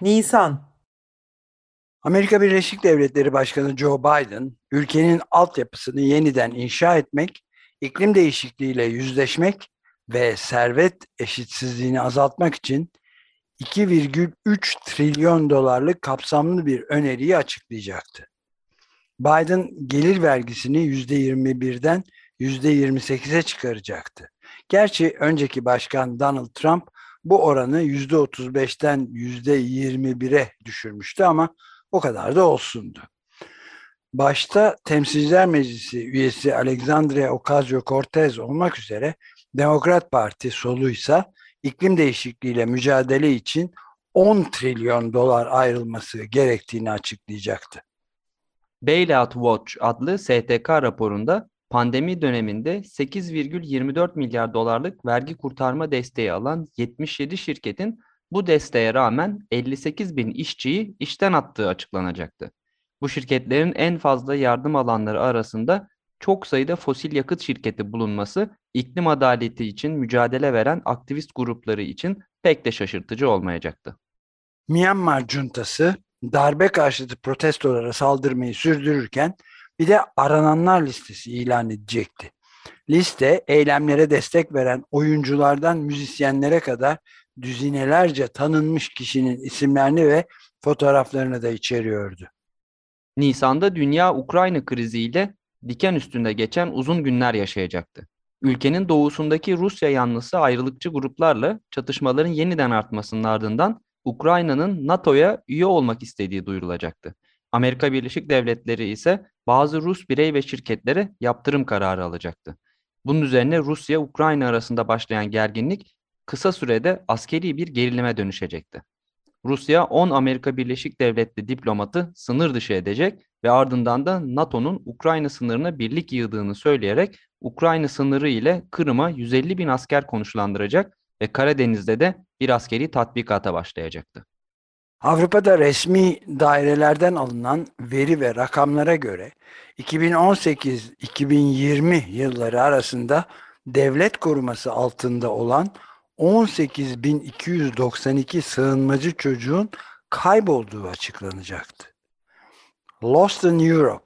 Nisan Amerika Birleşik Devletleri Başkanı Joe Biden, ülkenin altyapısını yeniden inşa etmek, iklim değişikliğiyle yüzleşmek ve servet eşitsizliğini azaltmak için 2,3 trilyon dolarlık kapsamlı bir öneriyi açıklayacaktı. Biden gelir vergisini %21'den %28'e çıkaracaktı. Gerçi önceki başkan Donald Trump bu oranı %35'ten %21'e düşürmüştü ama o kadar da olsundu. Başta Temsilciler Meclisi üyesi Alexandria Ocasio-Cortez olmak üzere Demokrat Parti soluysa iklim değişikliğiyle mücadele için 10 trilyon dolar ayrılması gerektiğini açıklayacaktı. Bailout Watch adlı STK raporunda pandemi döneminde 8,24 milyar dolarlık vergi kurtarma desteği alan 77 şirketin bu desteğe rağmen 58 bin işçiyi işten attığı açıklanacaktı. Bu şirketlerin en fazla yardım alanları arasında çok sayıda fosil yakıt şirketi bulunması iklim adaleti için mücadele veren aktivist grupları için pek de şaşırtıcı olmayacaktı. Myanmar cuntası darbe karşıtı protestolara saldırmayı sürdürürken bir de arananlar listesi ilan edecekti. Liste eylemlere destek veren oyunculardan müzisyenlere kadar düzinelerce tanınmış kişinin isimlerini ve fotoğraflarını da içeriyordu. Nisan'da dünya Ukrayna kriziyle diken üstünde geçen uzun günler yaşayacaktı. Ülkenin doğusundaki Rusya yanlısı ayrılıkçı gruplarla çatışmaların yeniden artmasının ardından Ukrayna'nın NATO'ya üye olmak istediği duyurulacaktı. Amerika Birleşik Devletleri ise bazı Rus birey ve şirketlere yaptırım kararı alacaktı. Bunun üzerine Rusya-Ukrayna arasında başlayan gerginlik kısa sürede askeri bir gerilime dönüşecekti. Rusya 10 Amerika Birleşik Devletleri diplomatı sınır dışı edecek ve ardından da NATO'nun Ukrayna sınırına birlik yığdığını söyleyerek Ukrayna sınırı ile Kırım'a 150 bin asker konuşlandıracak ve Karadeniz'de de bir askeri tatbikata başlayacaktı. Avrupa'da resmi dairelerden alınan veri ve rakamlara göre 2018-2020 yılları arasında devlet koruması altında olan 18.292 sığınmacı çocuğun kaybolduğu açıklanacaktı. Lost in Europe,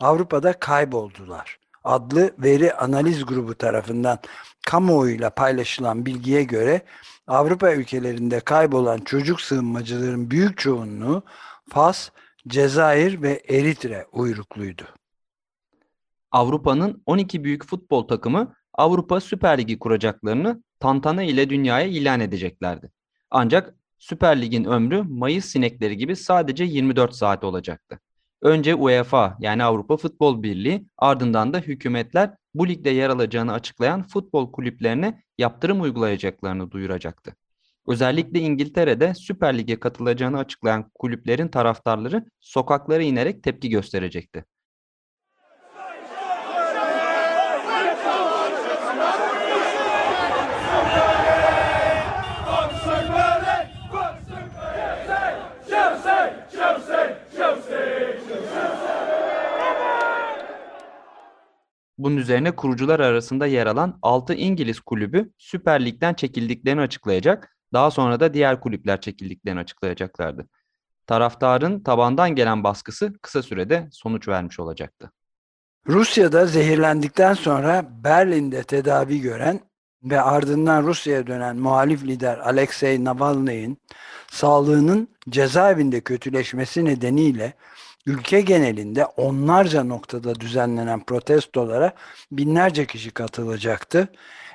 Avrupa'da kayboldular adlı veri analiz grubu tarafından kamuoyuyla paylaşılan bilgiye göre Avrupa ülkelerinde kaybolan çocuk sığınmacıların büyük çoğunluğu Fas, Cezayir ve Eritre uyrukluydu. Avrupa'nın 12 büyük futbol takımı Avrupa Süper Ligi kuracaklarını tantana ile dünyaya ilan edeceklerdi. Ancak Süper Lig'in ömrü Mayıs sinekleri gibi sadece 24 saat olacaktı. Önce UEFA yani Avrupa Futbol Birliği ardından da hükümetler bu ligde yer alacağını açıklayan futbol kulüplerine yaptırım uygulayacaklarını duyuracaktı. Özellikle İngiltere'de Süper Lig'e katılacağını açıklayan kulüplerin taraftarları sokaklara inerek tepki gösterecekti. Üzerine kurucular arasında yer alan 6 İngiliz kulübü Süper Lig'den çekildiklerini açıklayacak, daha sonra da diğer kulüpler çekildiklerini açıklayacaklardı. Taraftarın tabandan gelen baskısı kısa sürede sonuç vermiş olacaktı. Rusya'da zehirlendikten sonra Berlin'de tedavi gören ve ardından Rusya'ya dönen muhalif lider Alexei Navalny'in sağlığının cezaevinde kötüleşmesi nedeniyle ülke genelinde onlarca noktada düzenlenen protestolara binlerce kişi katılacaktı.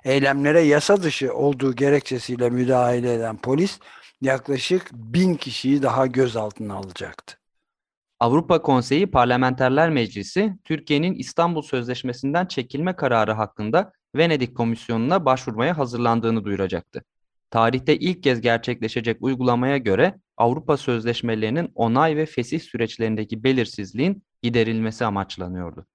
Eylemlere yasa dışı olduğu gerekçesiyle müdahale eden polis yaklaşık bin kişiyi daha gözaltına alacaktı. Avrupa Konseyi Parlamenterler Meclisi, Türkiye'nin İstanbul Sözleşmesi'nden çekilme kararı hakkında Venedik Komisyonu'na başvurmaya hazırlandığını duyuracaktı. Tarihte ilk kez gerçekleşecek uygulamaya göre Avrupa sözleşmelerinin onay ve fesih süreçlerindeki belirsizliğin giderilmesi amaçlanıyordu.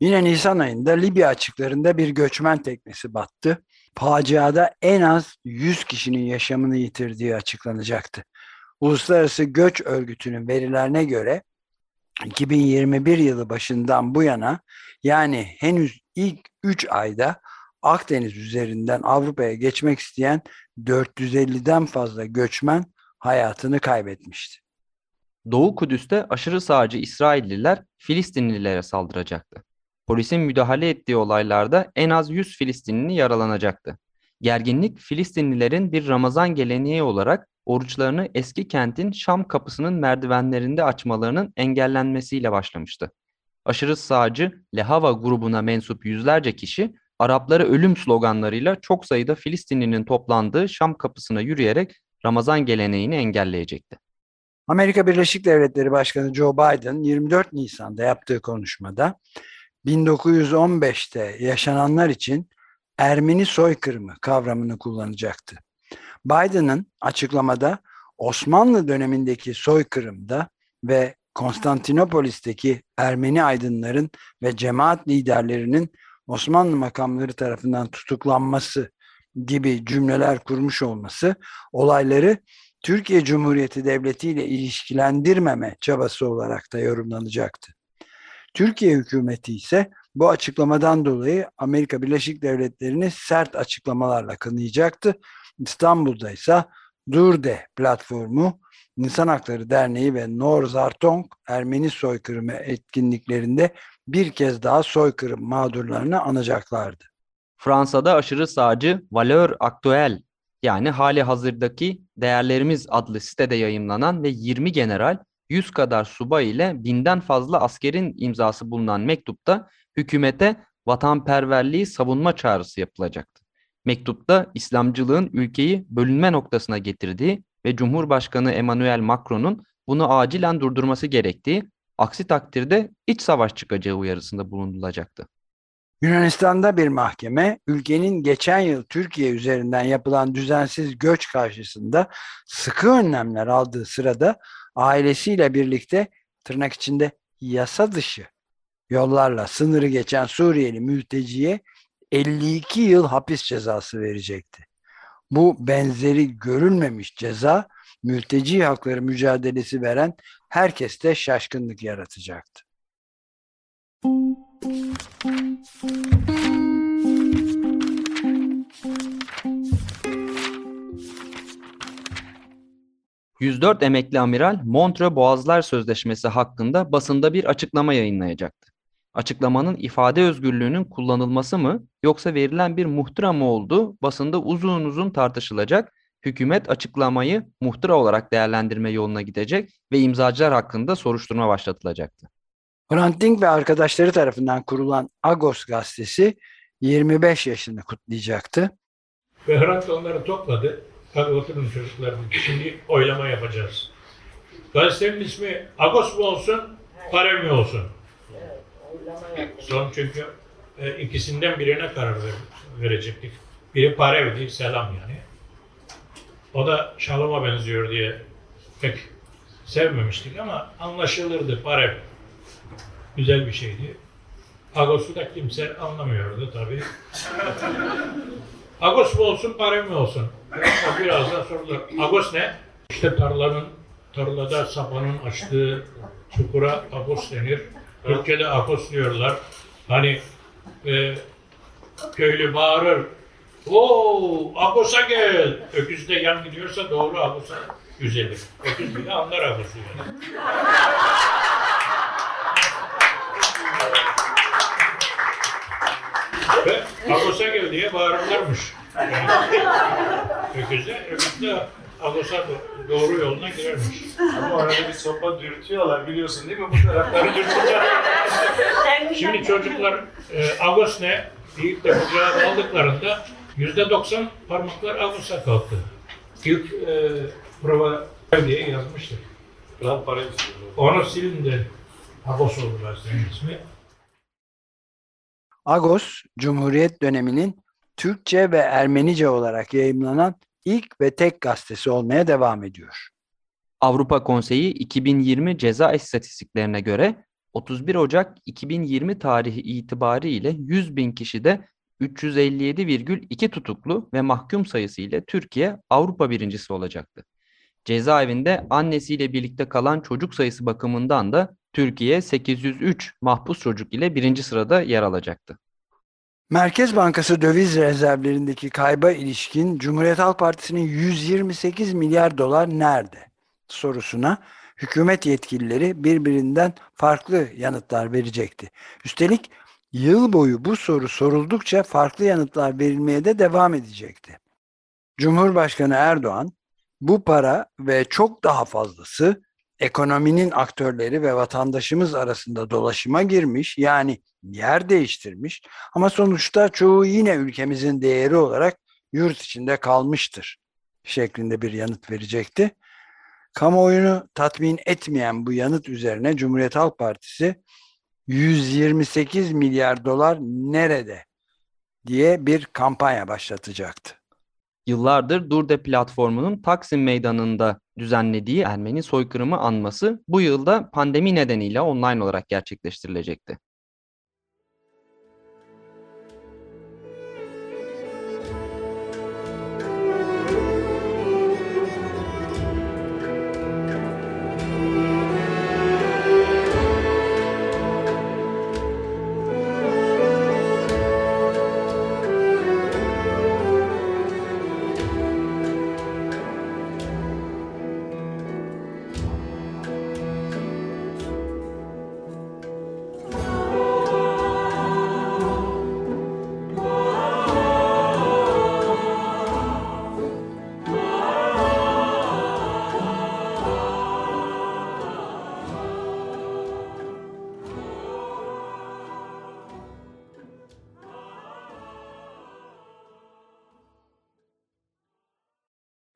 Yine Nisan ayında Libya açıklarında bir göçmen teknesi battı. Faciada en az 100 kişinin yaşamını yitirdiği açıklanacaktı. Uluslararası Göç Örgütü'nün verilerine göre 2021 yılı başından bu yana yani henüz ilk 3 ayda Akdeniz üzerinden Avrupa'ya geçmek isteyen 450'den fazla göçmen hayatını kaybetmişti. Doğu Kudüs'te aşırı sağcı İsrailliler Filistinlilere saldıracaktı. Polisin müdahale ettiği olaylarda en az 100 Filistinli yaralanacaktı. Gerginlik Filistinlilerin bir Ramazan geleneği olarak oruçlarını eski kentin Şam kapısının merdivenlerinde açmalarının engellenmesiyle başlamıştı. Aşırı sağcı Lehava grubuna mensup yüzlerce kişi Araplara ölüm sloganlarıyla çok sayıda Filistinlinin toplandığı Şam kapısına yürüyerek Ramazan geleneğini engelleyecekti. Amerika Birleşik Devletleri Başkanı Joe Biden 24 Nisan'da yaptığı konuşmada 1915'te yaşananlar için Ermeni soykırımı kavramını kullanacaktı. Biden'ın açıklamada Osmanlı dönemindeki soykırımda ve Konstantinopolis'teki Ermeni aydınların ve cemaat liderlerinin Osmanlı makamları tarafından tutuklanması gibi cümleler kurmuş olması olayları Türkiye Cumhuriyeti Devleti ile ilişkilendirmeme çabası olarak da yorumlanacaktı. Türkiye hükümeti ise bu açıklamadan dolayı Amerika Birleşik Devletleri'ni sert açıklamalarla kınayacaktı. İstanbul'da ise Durde platformu, İnsan Hakları Derneği ve Nor Zartong Ermeni soykırımı etkinliklerinde bir kez daha soykırım mağdurlarını anacaklardı. Fransa'da aşırı sağcı Valeur Actuelle yani hali hazırdaki Değerlerimiz adlı sitede yayımlanan ve 20 general, 100 kadar subay ile binden fazla askerin imzası bulunan mektupta hükümete vatanperverliği savunma çağrısı yapılacaktı. Mektupta İslamcılığın ülkeyi bölünme noktasına getirdiği ve Cumhurbaşkanı Emmanuel Macron'un bunu acilen durdurması gerektiği, aksi takdirde iç savaş çıkacağı uyarısında bulunulacaktı. Yunanistan'da bir mahkeme ülkenin geçen yıl Türkiye üzerinden yapılan düzensiz göç karşısında sıkı önlemler aldığı sırada ailesiyle birlikte tırnak içinde yasa dışı yollarla sınırı geçen Suriyeli mülteciye 52 yıl hapis cezası verecekti. Bu benzeri görülmemiş ceza mülteci hakları mücadelesi veren herkeste şaşkınlık yaratacaktı. 104 emekli amiral Montreux Boğazlar Sözleşmesi hakkında basında bir açıklama yayınlayacaktı. Açıklamanın ifade özgürlüğünün kullanılması mı yoksa verilen bir muhtıra mı olduğu basında uzun uzun tartışılacak. Hükümet açıklamayı muhtıra olarak değerlendirme yoluna gidecek ve imzacılar hakkında soruşturma başlatılacaktı. Hrant Dink ve arkadaşları tarafından kurulan Agos gazetesi 25 yaşını kutlayacaktı. Ve Hrant da onları topladı. Hadi oturun çocuklar, şimdi oylama yapacağız. Gazetenin ismi Agos mu olsun, Parev mi olsun? Son çünkü e, ikisinden birine karar ver, verecektik. Biri Parev'di, selam yani. O da Şalom'a benziyor diye pek sevmemiştik ama anlaşılırdı Parev. Güzel bir şeydi. Agos'u da kimse anlamıyordu tabii. Agos mu olsun, Parev mi olsun? Biraz da sordular. Agos ne? İşte tarlanın, tarlada sapanın açtığı çukura Agos denir. Türkçe'de Agos diyorlar. Hani e, köylü bağırır. Oo, Agos'a gel. Öküz de yan gidiyorsa doğru Agos'a güzelir. Öküz bile anlar Agos'u yani. Ve Agos'a gel diye bağırırlarmış. Yani, öküze, öküz de Do- doğru yoluna girermiş. Ama arada bir sopa dürtüyorlar biliyorsun değil mi? Bu tarafları dürtüyorlar. Şimdi çocuklar e, Agos ne deyip de bu cevabı aldıklarında yüzde doksan parmaklar Agos'a kalktı. İlk e, prova diye yazmıştır. Lan para. Onu silin de Agos oldu gazetenin ismi. Agos, Cumhuriyet döneminin Türkçe ve Ermenice olarak yayımlanan ilk ve tek gazetesi olmaya devam ediyor. Avrupa Konseyi 2020 ceza istatistiklerine göre 31 Ocak 2020 tarihi itibariyle 100 bin kişide 357,2 tutuklu ve mahkum sayısı ile Türkiye Avrupa birincisi olacaktı. Cezaevinde annesiyle birlikte kalan çocuk sayısı bakımından da Türkiye 803 mahpus çocuk ile birinci sırada yer alacaktı. Merkez Bankası döviz rezervlerindeki kayba ilişkin Cumhuriyet Halk Partisi'nin 128 milyar dolar nerede sorusuna hükümet yetkilileri birbirinden farklı yanıtlar verecekti. Üstelik yıl boyu bu soru soruldukça farklı yanıtlar verilmeye de devam edecekti. Cumhurbaşkanı Erdoğan bu para ve çok daha fazlası ekonominin aktörleri ve vatandaşımız arasında dolaşıma girmiş yani yer değiştirmiş ama sonuçta çoğu yine ülkemizin değeri olarak yurt içinde kalmıştır şeklinde bir yanıt verecekti. Kamuoyunu tatmin etmeyen bu yanıt üzerine Cumhuriyet Halk Partisi 128 milyar dolar nerede diye bir kampanya başlatacaktı. Yıllardır Durde platformunun Taksim Meydanı'nda düzenlediği Ermeni soykırımı anması bu yılda pandemi nedeniyle online olarak gerçekleştirilecekti.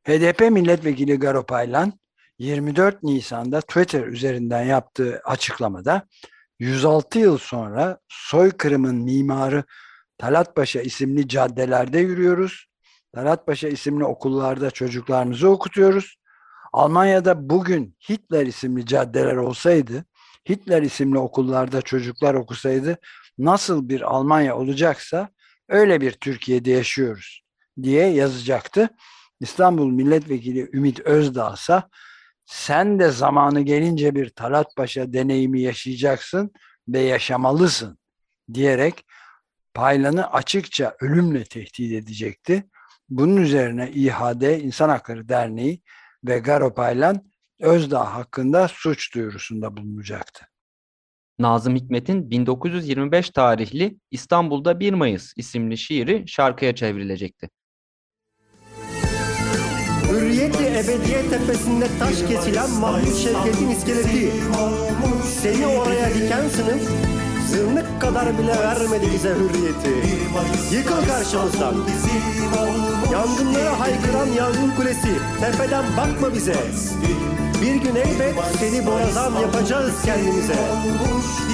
HDP milletvekili Garo Paylan 24 Nisan'da Twitter üzerinden yaptığı açıklamada 106 yıl sonra soykırımın mimarı Talat Paşa isimli caddelerde yürüyoruz. Talat Paşa isimli okullarda çocuklarımızı okutuyoruz. Almanya'da bugün Hitler isimli caddeler olsaydı, Hitler isimli okullarda çocuklar okusaydı nasıl bir Almanya olacaksa öyle bir Türkiye'de yaşıyoruz diye yazacaktı. İstanbul Milletvekili Ümit Özdağ ise sen de zamanı gelince bir Talat Paşa deneyimi yaşayacaksın ve yaşamalısın diyerek Paylan'ı açıkça ölümle tehdit edecekti. Bunun üzerine İHAD İnsan Hakları Derneği ve Garo Paylan Özdağ hakkında suç duyurusunda bulunacaktı. Nazım Hikmet'in 1925 tarihli İstanbul'da 1 Mayıs isimli şiiri şarkıya çevrilecekti. Ebediye tepesinde taş kesilen Mahmut Şevket'in iskeleti. Seni oraya diken sınıf zırnık kadar bile vermedi bize hürriyeti. Yıkıl karşımızdan. Yangınlara haykıran yangın kulesi. Tepeden bakma bize. Bir gün elbet seni borazan yapacağız kendimize.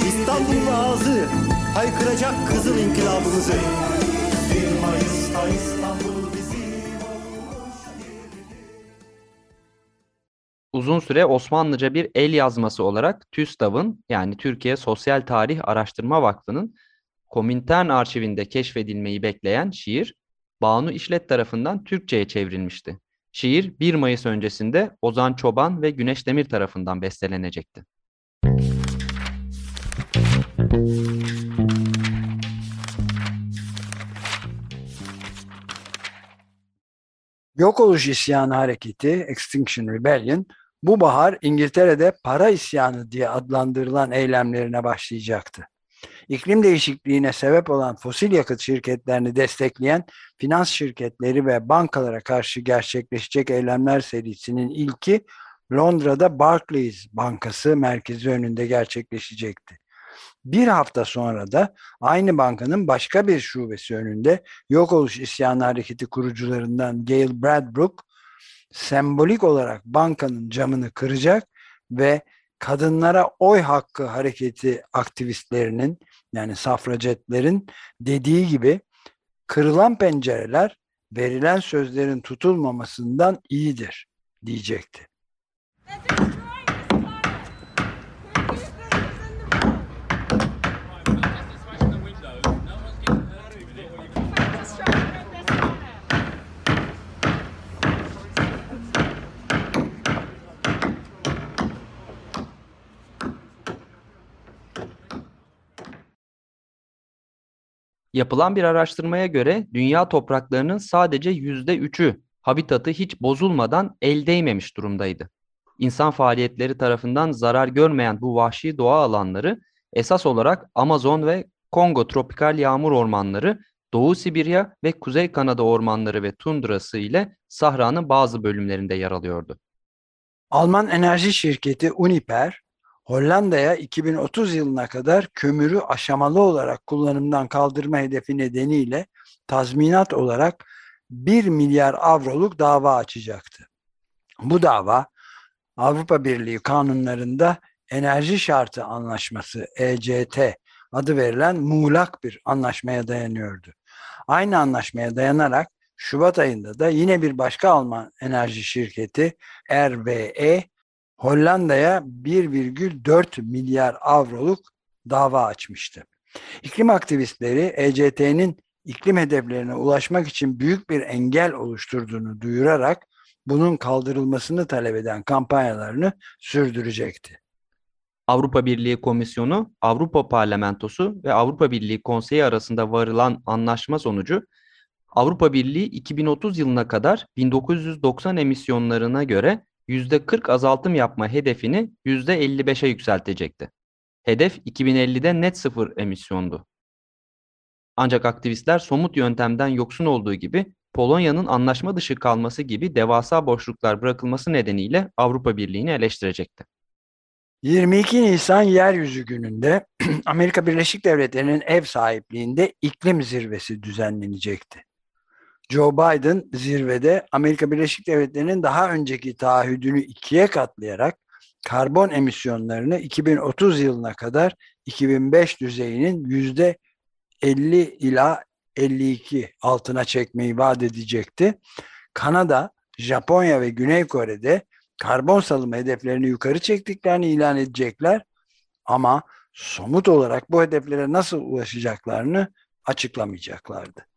İstanbul'un ağzı haykıracak kızıl inkılabımızı. 1 Mayıs'ta İstanbul Uzun süre Osmanlıca bir el yazması olarak TÜSTAV'ın yani Türkiye Sosyal Tarih Araştırma Vakfı'nın Komintern arşivinde keşfedilmeyi bekleyen şiir Banu İşlet tarafından Türkçe'ye çevrilmişti. Şiir 1 Mayıs öncesinde Ozan Çoban ve Güneş Demir tarafından bestelenecekti. Yok oluş isyanı hareketi Extinction Rebellion bu bahar İngiltere'de para isyanı diye adlandırılan eylemlerine başlayacaktı. İklim değişikliğine sebep olan fosil yakıt şirketlerini destekleyen finans şirketleri ve bankalara karşı gerçekleşecek eylemler serisinin ilki Londra'da Barclays Bankası merkezi önünde gerçekleşecekti. Bir hafta sonra da aynı bankanın başka bir şubesi önünde yok oluş isyanı hareketi kurucularından Gail Bradbrook sembolik olarak bankanın camını kıracak ve kadınlara oy hakkı hareketi aktivistlerinin yani safracetlerin dediği gibi kırılan pencereler verilen sözlerin tutulmamasından iyidir diyecekti. Yapılan bir araştırmaya göre dünya topraklarının sadece %3'ü habitatı hiç bozulmadan el değmemiş durumdaydı. İnsan faaliyetleri tarafından zarar görmeyen bu vahşi doğa alanları esas olarak Amazon ve Kongo tropikal yağmur ormanları, Doğu Sibirya ve Kuzey Kanada ormanları ve tundrası ile Sahra'nın bazı bölümlerinde yer alıyordu. Alman enerji şirketi Uniper, Hollanda'ya 2030 yılına kadar kömürü aşamalı olarak kullanımdan kaldırma hedefi nedeniyle tazminat olarak 1 milyar avroluk dava açacaktı. Bu dava Avrupa Birliği kanunlarında Enerji Şartı Anlaşması ECT adı verilen muğlak bir anlaşmaya dayanıyordu. Aynı anlaşmaya dayanarak Şubat ayında da yine bir başka Alman enerji şirketi RWE Hollanda'ya 1,4 milyar avroluk dava açmıştı. İklim aktivistleri ECT'nin iklim hedeflerine ulaşmak için büyük bir engel oluşturduğunu duyurarak bunun kaldırılmasını talep eden kampanyalarını sürdürecekti. Avrupa Birliği Komisyonu, Avrupa Parlamentosu ve Avrupa Birliği Konseyi arasında varılan anlaşma sonucu Avrupa Birliği 2030 yılına kadar 1990 emisyonlarına göre %40 azaltım yapma hedefini %55'e yükseltecekti. Hedef 2050'de net sıfır emisyondu. Ancak aktivistler somut yöntemden yoksun olduğu gibi Polonya'nın anlaşma dışı kalması gibi devasa boşluklar bırakılması nedeniyle Avrupa Birliği'ni eleştirecekti. 22 Nisan Yeryüzü Günü'nde Amerika Birleşik Devletleri'nin ev sahipliğinde iklim zirvesi düzenlenecekti. Joe Biden zirvede Amerika Birleşik Devletleri'nin daha önceki taahhüdünü ikiye katlayarak karbon emisyonlarını 2030 yılına kadar 2005 düzeyinin yüzde 50 ila 52 altına çekmeyi vaat edecekti. Kanada, Japonya ve Güney Kore'de karbon salımı hedeflerini yukarı çektiklerini ilan edecekler ama somut olarak bu hedeflere nasıl ulaşacaklarını açıklamayacaklardı.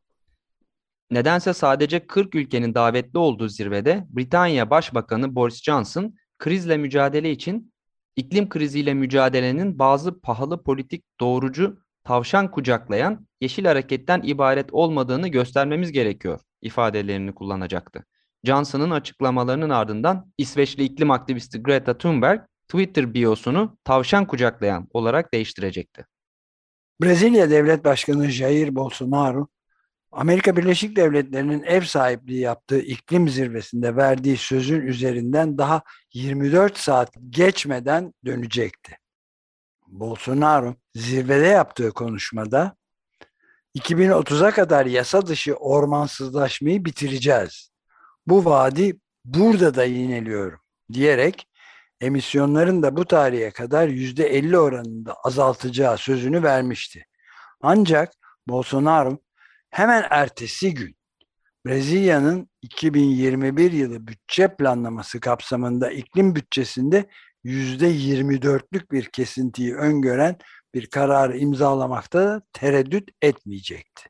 Nedense sadece 40 ülkenin davetli olduğu zirvede Britanya Başbakanı Boris Johnson krizle mücadele için iklim kriziyle mücadelenin bazı pahalı politik doğrucu tavşan kucaklayan yeşil hareketten ibaret olmadığını göstermemiz gerekiyor ifadelerini kullanacaktı. Johnson'ın açıklamalarının ardından İsveçli iklim aktivisti Greta Thunberg Twitter biosunu tavşan kucaklayan olarak değiştirecekti. Brezilya Devlet Başkanı Jair Bolsonaro, Amerika Birleşik Devletleri'nin ev sahipliği yaptığı iklim zirvesinde verdiği sözün üzerinden daha 24 saat geçmeden dönecekti. Bolsonaro zirvede yaptığı konuşmada 2030'a kadar yasa dışı ormansızlaşmayı bitireceğiz. Bu vaadi burada da yineliyorum diyerek emisyonların da bu tarihe kadar %50 oranında azaltacağı sözünü vermişti. Ancak Bolsonaro hemen ertesi gün Brezilya'nın 2021 yılı bütçe planlaması kapsamında iklim bütçesinde %24'lük bir kesintiyi öngören bir kararı imzalamakta da tereddüt etmeyecekti.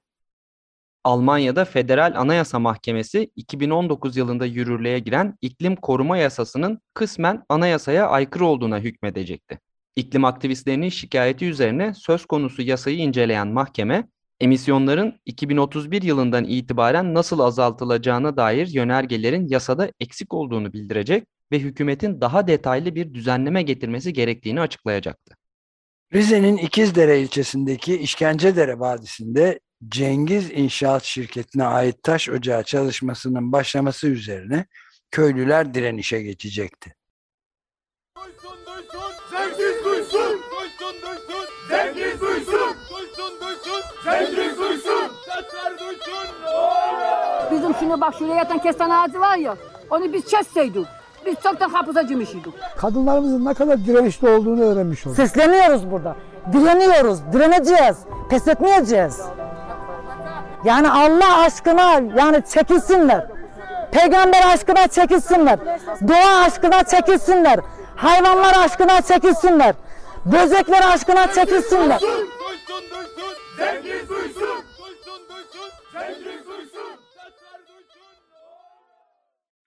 Almanya'da Federal Anayasa Mahkemesi 2019 yılında yürürlüğe giren iklim koruma yasasının kısmen anayasaya aykırı olduğuna hükmedecekti. İklim aktivistlerinin şikayeti üzerine söz konusu yasayı inceleyen mahkeme, emisyonların 2031 yılından itibaren nasıl azaltılacağına dair yönergelerin yasada eksik olduğunu bildirecek ve hükümetin daha detaylı bir düzenleme getirmesi gerektiğini açıklayacaktı. Rize'nin İkizdere ilçesindeki İşkencedere Vadisi'nde Cengiz İnşaat Şirketi'ne ait taş ocağı çalışmasının başlaması üzerine köylüler direnişe geçecekti. Duysun duysun, Cengiz duysun. Duysun duysun, Cengiz duysun. Duysun duysun. Sesler duysun. Bizim şimdi bak şuraya yatan kestane ağacı var ya, onu biz kesseydik. Biz çoktan hapıza girmişydik. kadınlarımızın ne kadar dirençli olduğunu öğrenmiş olduk. Sesleniyoruz burada. Direniyoruz, direneceğiz, pes etmeyeceğiz. Yani Allah aşkına yani çekilsinler. Peygamber aşkına çekilsinler. Doğa aşkına çekilsinler. Hayvanlar aşkına çekilsinler. Böcekler aşkına çekilsinler. Duysun duysun, duysun. Duysun Cengiz duysun.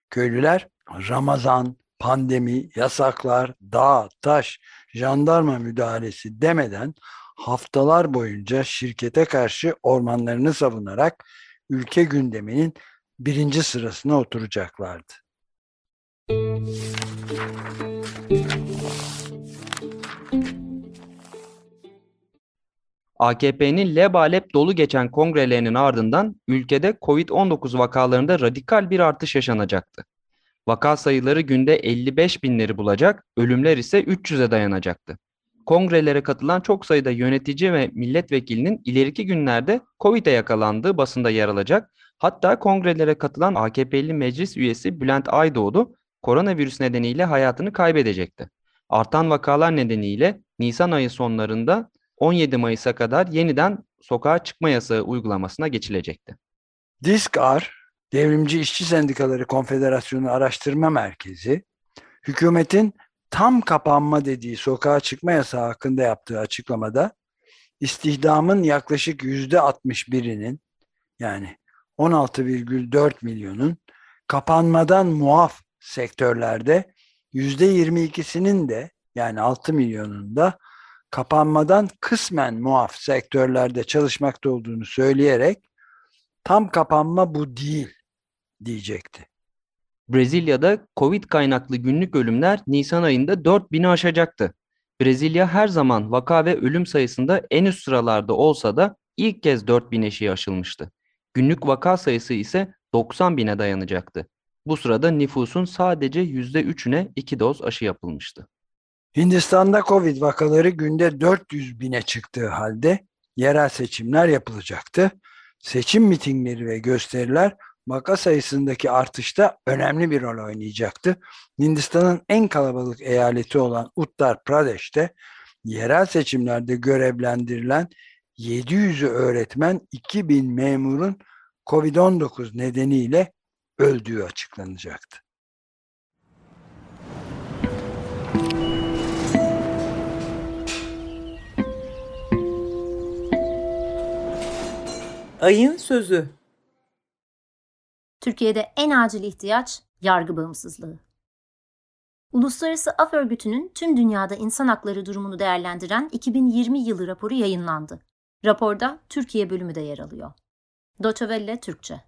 Köylüler Ramazan, pandemi, yasaklar, dağ, taş, jandarma müdahalesi demeden haftalar boyunca şirkete karşı ormanlarını savunarak ülke gündeminin birinci sırasına oturacaklardı. AKP'nin lebalep dolu geçen kongrelerinin ardından ülkede Covid-19 vakalarında radikal bir artış yaşanacaktı. Vaka sayıları günde 55 binleri bulacak, ölümler ise 300'e dayanacaktı. Kongrelere katılan çok sayıda yönetici ve milletvekilinin ileriki günlerde Covid'e yakalandığı basında yer alacak. Hatta kongrelere katılan AKP'li meclis üyesi Bülent Aydoğdu koronavirüs nedeniyle hayatını kaybedecekti. Artan vakalar nedeniyle Nisan ayı sonlarında 17 Mayıs'a kadar yeniden sokağa çıkma yasağı uygulamasına geçilecekti. DİSK-AR, Devrimci İşçi Sendikaları Konfederasyonu Araştırma Merkezi, hükümetin tam kapanma dediği sokağa çıkma yasağı hakkında yaptığı açıklamada istihdamın yaklaşık yüzde 61'inin yani 16,4 milyonun kapanmadan muaf sektörlerde yüzde 22'sinin de yani 6 milyonun da kapanmadan kısmen muaf sektörlerde çalışmakta olduğunu söyleyerek tam kapanma bu değil diyecekti. Brezilya'da Covid kaynaklı günlük ölümler Nisan ayında 4000'i aşacaktı. Brezilya her zaman vaka ve ölüm sayısında en üst sıralarda olsa da ilk kez 4000 eşiği aşılmıştı. Günlük vaka sayısı ise 90 bine dayanacaktı. Bu sırada nüfusun sadece %3'üne 2 doz aşı yapılmıştı. Hindistan'da Covid vakaları günde 400 bine çıktığı halde yerel seçimler yapılacaktı. Seçim mitingleri ve gösteriler vaka sayısındaki artışta önemli bir rol oynayacaktı. Hindistan'ın en kalabalık eyaleti olan Uttar Pradesh'te yerel seçimlerde görevlendirilen 700'ü öğretmen 2000 memurun Covid-19 nedeniyle öldüğü açıklanacaktı. Ayın sözü. Türkiye'de en acil ihtiyaç yargı bağımsızlığı. Uluslararası Af Örgütü'nün tüm dünyada insan hakları durumunu değerlendiren 2020 yılı raporu yayınlandı. Raporda Türkiye bölümü de yer alıyor. Welle Türkçe